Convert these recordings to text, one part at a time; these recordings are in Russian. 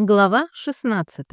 Глава 16.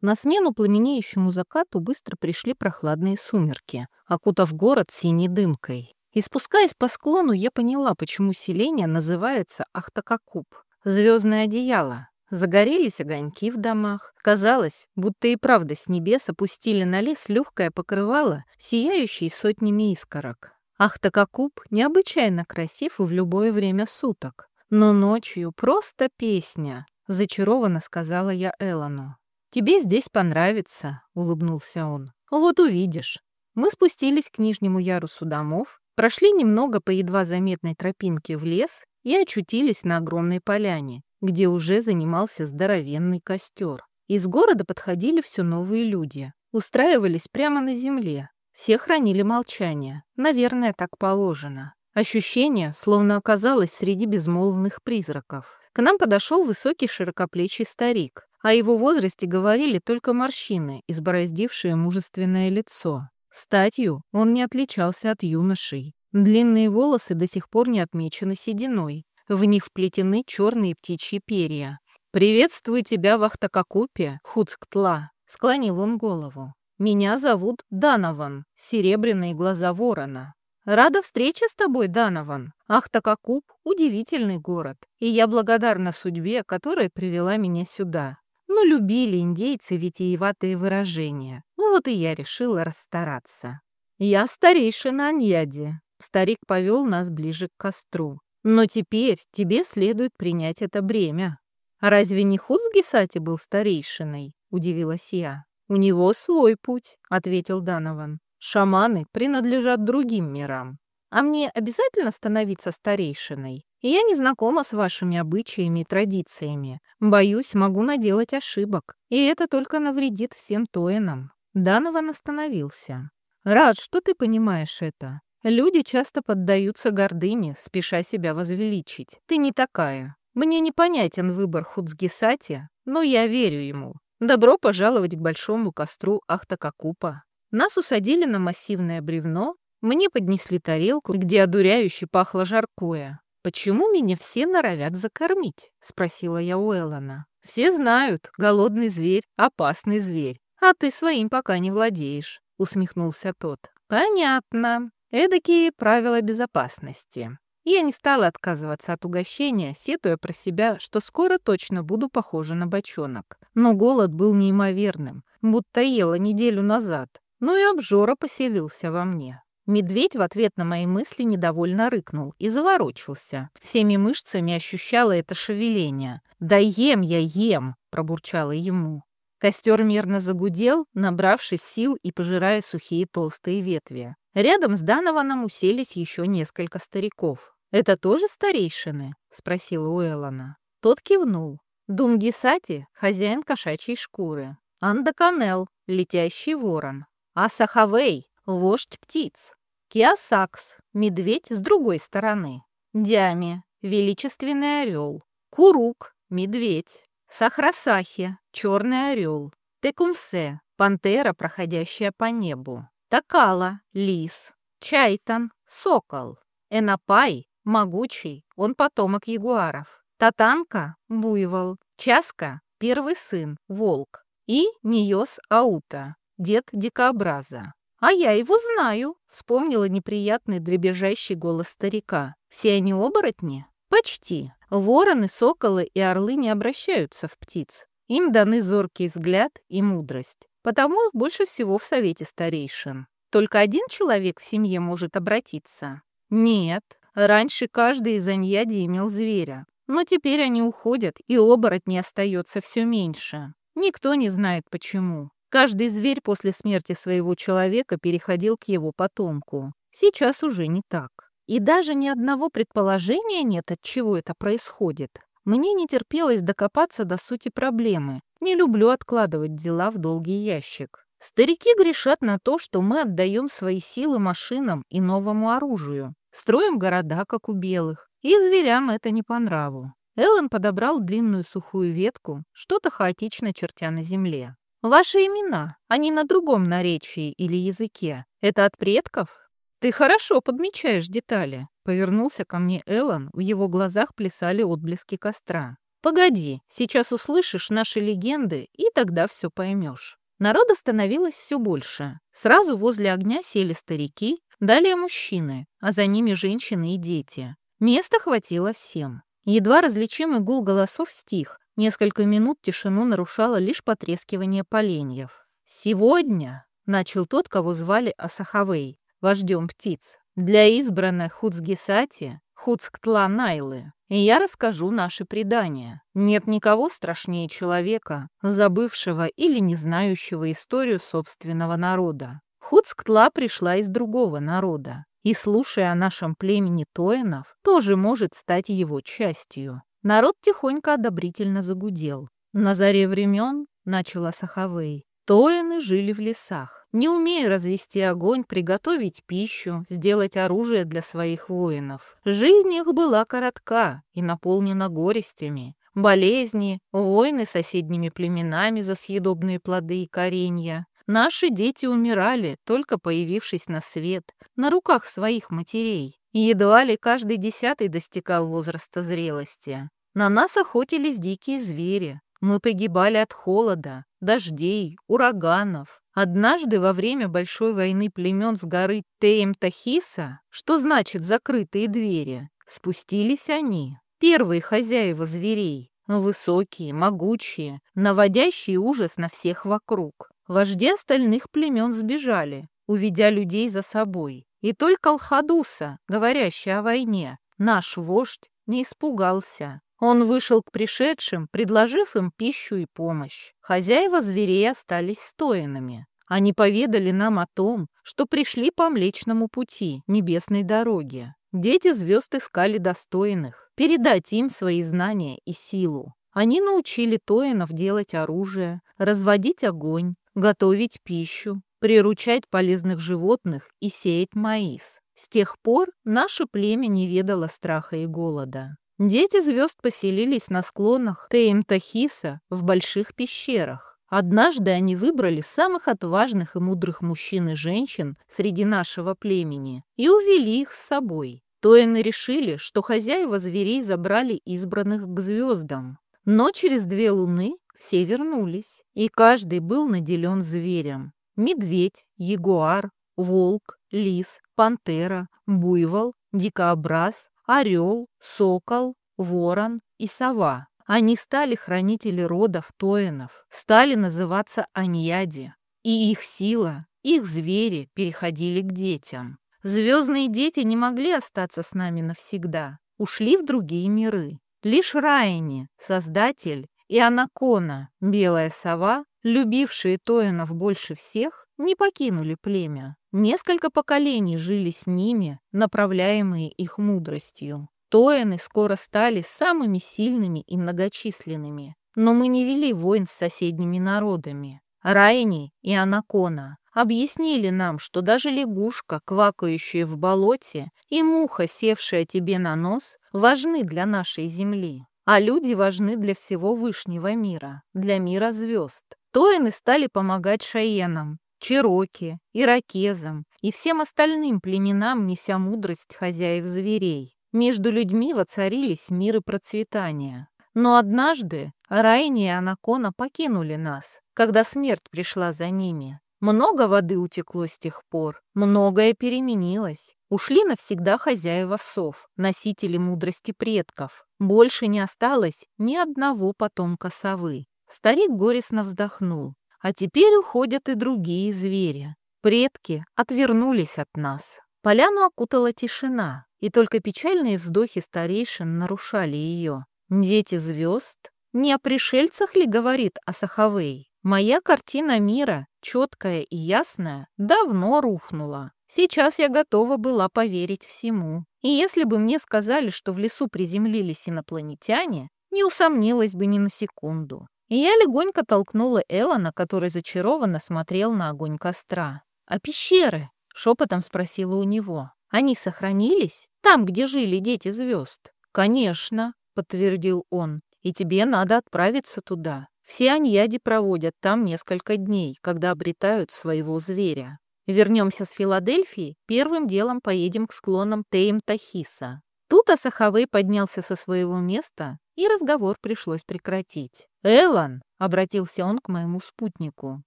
На смену пламенеющему закату быстро пришли прохладные сумерки, окутав город синей дымкой. И спускаясь по склону, я поняла, почему селение называется Ахтакакуб — звездное одеяло. Загорелись огоньки в домах. Казалось, будто и правда с небес опустили на лес легкое покрывало, сияющее сотнями искорок. Ахтакакуб необычайно красив и в любое время суток. Но ночью просто песня, Зачарованно сказала я Элону. «Тебе здесь понравится», — улыбнулся он. «Вот увидишь». Мы спустились к нижнему ярусу домов, прошли немного по едва заметной тропинке в лес и очутились на огромной поляне, где уже занимался здоровенный костер. Из города подходили все новые люди, устраивались прямо на земле. Все хранили молчание. Наверное, так положено. Ощущение, словно оказалось среди безмолвных призраков. К нам подошел высокий широкоплечий старик. О его возрасте говорили только морщины, избороздившие мужественное лицо. Статью он не отличался от юношей. Длинные волосы до сих пор не отмечены сединой. В них вплетены черные птичьи перья. «Приветствую тебя в Ахтакакупе, Хуцктла», — склонил он голову. «Меня зовут Данован, серебряные глаза ворона. Рада встрече с тобой, Данован. Ахтакакуб — удивительный город, и я благодарна судьбе, которая привела меня сюда. Но любили индейцы витиеватые выражения. Вот и я решила расстараться. Я старейшина Аньяди. Старик повел нас ближе к костру. Но теперь тебе следует принять это бремя. Разве не Хузгисати был старейшиной? Удивилась я. У него свой путь, ответил Данован. Шаманы принадлежат другим мирам. А мне обязательно становиться старейшиной? Я не знакома с вашими обычаями и традициями. Боюсь, могу наделать ошибок. И это только навредит всем Тоинам. Данован остановился. Рад, что ты понимаешь это. Люди часто поддаются гордыне, спеша себя возвеличить. Ты не такая. Мне непонятен выбор Хуцгисати, но я верю ему. Добро пожаловать к большому костру Ахтакакупа. Нас усадили на массивное бревно, мне поднесли тарелку, где одуряюще пахло жаркое. «Почему меня все норовят закормить?» — спросила я у Эллона. «Все знают, голодный зверь — опасный зверь, а ты своим пока не владеешь», — усмехнулся тот. «Понятно. Эдакие правила безопасности». Я не стала отказываться от угощения, сетуя про себя, что скоро точно буду похожа на бочонок. Но голод был неимоверным, будто ела неделю назад. Ну и обжора поселился во мне. Медведь в ответ на мои мысли недовольно рыкнул и заворочился. Всеми мышцами ощущала это шевеление. «Да ем я, ем!» — пробурчала ему. Костер мирно загудел, набравшись сил и пожирая сухие толстые ветви. Рядом с Данованом уселись еще несколько стариков. «Это тоже старейшины?» — спросила Уэллона. Тот кивнул. Думгисати — хозяин кошачьей шкуры. Анда Канел — летящий ворон. Асахавей — вождь птиц. Киосакс — медведь с другой стороны. Дями — величественный орел. Курук — медведь. Сахрасахи — черный орел. Текумсе — пантера, проходящая по небу. Такала — лис. Чайтан — сокол. Энапай — могучий, он потомок ягуаров. Татанка — буйвол. Часка — первый сын, волк. И Ниос Аута дед дикообраза. «А я его знаю», — вспомнила неприятный дребезжащий голос старика. «Все они оборотни?» «Почти. Вороны, соколы и орлы не обращаются в птиц. Им даны зоркий взгляд и мудрость. Потому их больше всего в совете старейшин. Только один человек в семье может обратиться?» «Нет. Раньше каждый из аньяди имел зверя. Но теперь они уходят, и оборотней остается все меньше. Никто не знает почему. Каждый зверь после смерти своего человека переходил к его потомку. Сейчас уже не так. И даже ни одного предположения нет, от чего это происходит. Мне не терпелось докопаться до сути проблемы. Не люблю откладывать дела в долгий ящик. Старики грешат на то, что мы отдаем свои силы машинам и новому оружию. Строим города, как у белых. И зверям это не по нраву. Эллен подобрал длинную сухую ветку, что-то хаотично чертя на земле. Ваши имена, они на другом наречии или языке. Это от предков? Ты хорошо подмечаешь детали. Повернулся ко мне Эллен, в его глазах плясали отблески костра. Погоди, сейчас услышишь наши легенды, и тогда все поймешь. Народа становилось все больше. Сразу возле огня сели старики, далее мужчины, а за ними женщины и дети. Места хватило всем. Едва различимый гул голосов стих. Несколько минут тишину нарушало лишь потрескивание поленьев. «Сегодня», — начал тот, кого звали Асахавей, вождем птиц, «для избранных Хуцгисати, Хуцктла Найлы, и я расскажу наши предания. Нет никого страшнее человека, забывшего или не знающего историю собственного народа. Хуцктла пришла из другого народа, и, слушая о нашем племени Тоинов, тоже может стать его частью. Народ тихонько одобрительно загудел. На заре времен, начала Сахавей, Тоины жили в лесах, не умея развести огонь, приготовить пищу, сделать оружие для своих воинов. Жизнь их была коротка и наполнена горестями. Болезни, войны с соседними племенами за съедобные плоды и коренья. Наши дети умирали, только появившись на свет, на руках своих матерей. Едва ли каждый десятый достигал возраста зрелости. На нас охотились дикие звери, мы погибали от холода, дождей, ураганов. Однажды во время большой войны племен с горы Теем-Тахиса, что значит закрытые двери, спустились они, первые хозяева зверей, высокие, могучие, наводящие ужас на всех вокруг. Вожди остальных племен сбежали, уведя людей за собой. И только Алхадуса, говорящий о войне, наш вождь, не испугался. Он вышел к пришедшим, предложив им пищу и помощь. Хозяева зверей остались стоянными. Они поведали нам о том, что пришли по Млечному пути, небесной дороге. Дети звезд искали достойных, передать им свои знания и силу. Они научили Тоинов делать оружие, разводить огонь, готовить пищу, приручать полезных животных и сеять маис. С тех пор наше племя не ведало страха и голода. Дети звезд поселились на склонах Тейм-Тахиса в больших пещерах. Однажды они выбрали самых отважных и мудрых мужчин и женщин среди нашего племени и увели их с собой. Тоины решили, что хозяева зверей забрали избранных к звездам. Но через две луны все вернулись, и каждый был наделен зверем. Медведь, ягуар, волк, лис, пантера, буйвол, дикообраз, орел, сокол, ворон и сова. Они стали хранители родов Тоинов, стали называться Аньяди. И их сила, их звери переходили к детям. Звездные дети не могли остаться с нами навсегда, ушли в другие миры. Лишь Райни, Создатель, и Анакона, белая сова, любившие Тоинов больше всех, не покинули племя. Несколько поколений жили с ними, направляемые их мудростью. Тоины скоро стали самыми сильными и многочисленными, но мы не вели войн с соседними народами. Райни и Анакона объяснили нам, что даже лягушка, квакающая в болоте, и муха, севшая тебе на нос, важны для нашей земли, а люди важны для всего Вышнего мира, для мира звезд. Тоины стали помогать шаенам, чероки, иракезам и всем остальным племенам, неся мудрость хозяев зверей. Между людьми воцарились мир и процветание. Но однажды Райни и Анакона покинули нас, когда смерть пришла за ними. Много воды утекло с тех пор, многое переменилось. Ушли навсегда хозяева сов, носители мудрости предков. Больше не осталось ни одного потомка совы. Старик горестно вздохнул. А теперь уходят и другие звери. Предки отвернулись от нас. Поляну окутала тишина, и только печальные вздохи старейшин нарушали ее. Дети звезд? Не о пришельцах ли говорит Асахавей? Моя картина мира, четкая и ясная, давно рухнула. Сейчас я готова была поверить всему. И если бы мне сказали, что в лесу приземлились инопланетяне, не усомнилась бы ни на секунду. И я легонько толкнула Эллона, который зачарованно смотрел на огонь костра. «А пещеры?» — шепотом спросила у него. «Они сохранились? Там, где жили дети звезд?» «Конечно», — подтвердил он. «И тебе надо отправиться туда. Все аньяди проводят там несколько дней, когда обретают своего зверя. Вернемся с Филадельфии, первым делом поедем к склонам Тейм-Тахиса. Тут Асахавей поднялся со своего места и разговор пришлось прекратить. «Эллан!» — обратился он к моему спутнику.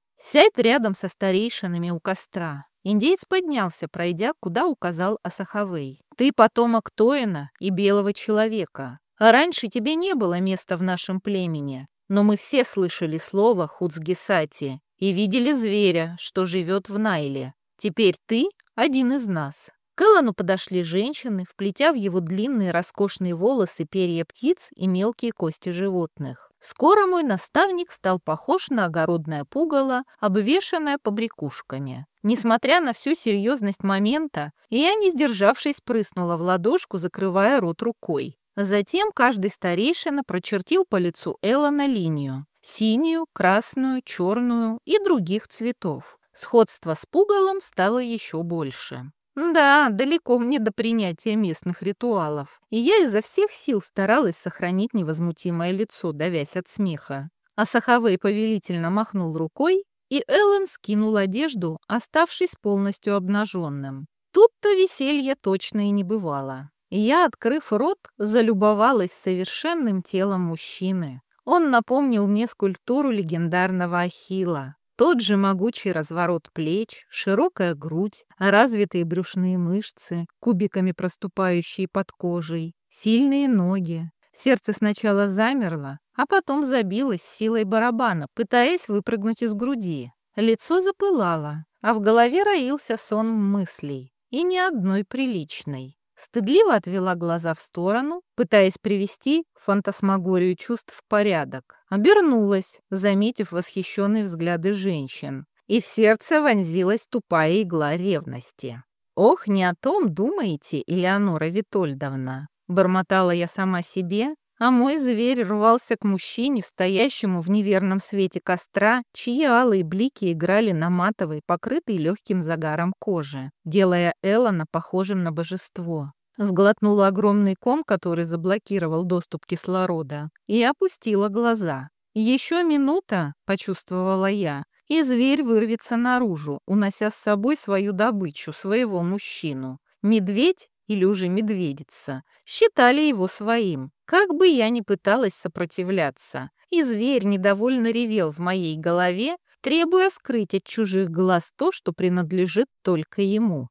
«Сядь рядом со старейшинами у костра». Индеец поднялся, пройдя, куда указал Асахавей. «Ты потомок Тоина и белого человека. А раньше тебе не было места в нашем племени, но мы все слышали слово Хуцгисати и видели зверя, что живет в Найле. Теперь ты один из нас». К Эллану подошли женщины, вплетя в его длинные роскошные волосы перья птиц и мелкие кости животных. Скоро мой наставник стал похож на огородное пугало, обвешанное побрякушками. Несмотря на всю серьезность момента, я, не сдержавшись, прыснула в ладошку, закрывая рот рукой. Затем каждый старейшина прочертил по лицу Эллона линию – синюю, красную, черную и других цветов. Сходство с пугалом стало еще больше. Да, далеко мне до принятия местных ритуалов. И я изо всех сил старалась сохранить невозмутимое лицо, давясь от смеха. А Сахавей повелительно махнул рукой, и Эллен скинул одежду, оставшись полностью обнаженным. Тут-то веселье точно и не бывало. Я, открыв рот, залюбовалась совершенным телом мужчины. Он напомнил мне скульптуру легендарного Ахила. Тот же могучий разворот плеч, широкая грудь, развитые брюшные мышцы, кубиками проступающие под кожей, сильные ноги. Сердце сначала замерло, а потом забилось силой барабана, пытаясь выпрыгнуть из груди. Лицо запылало, а в голове роился сон мыслей, и ни одной приличной. Стыдливо отвела глаза в сторону, пытаясь привести фантасмагорию чувств в порядок. Обернулась, заметив восхищенные взгляды женщин. И в сердце вонзилась тупая игла ревности. «Ох, не о том думаете, Элеонора Витольдовна!» Бормотала я сама себе, а мой зверь рвался к мужчине, стоящему в неверном свете костра, чьи алые блики играли на матовой, покрытой легким загаром кожи, делая Эллона похожим на божество. Сглотнула огромный ком, который заблокировал доступ кислорода, и опустила глаза. «Еще минута», — почувствовала я, и зверь вырвется наружу, унося с собой свою добычу, своего мужчину. Медведь или уже медведица, считали его своим. Как бы я ни пыталась сопротивляться, и зверь недовольно ревел в моей голове, требуя скрыть от чужих глаз то, что принадлежит только ему.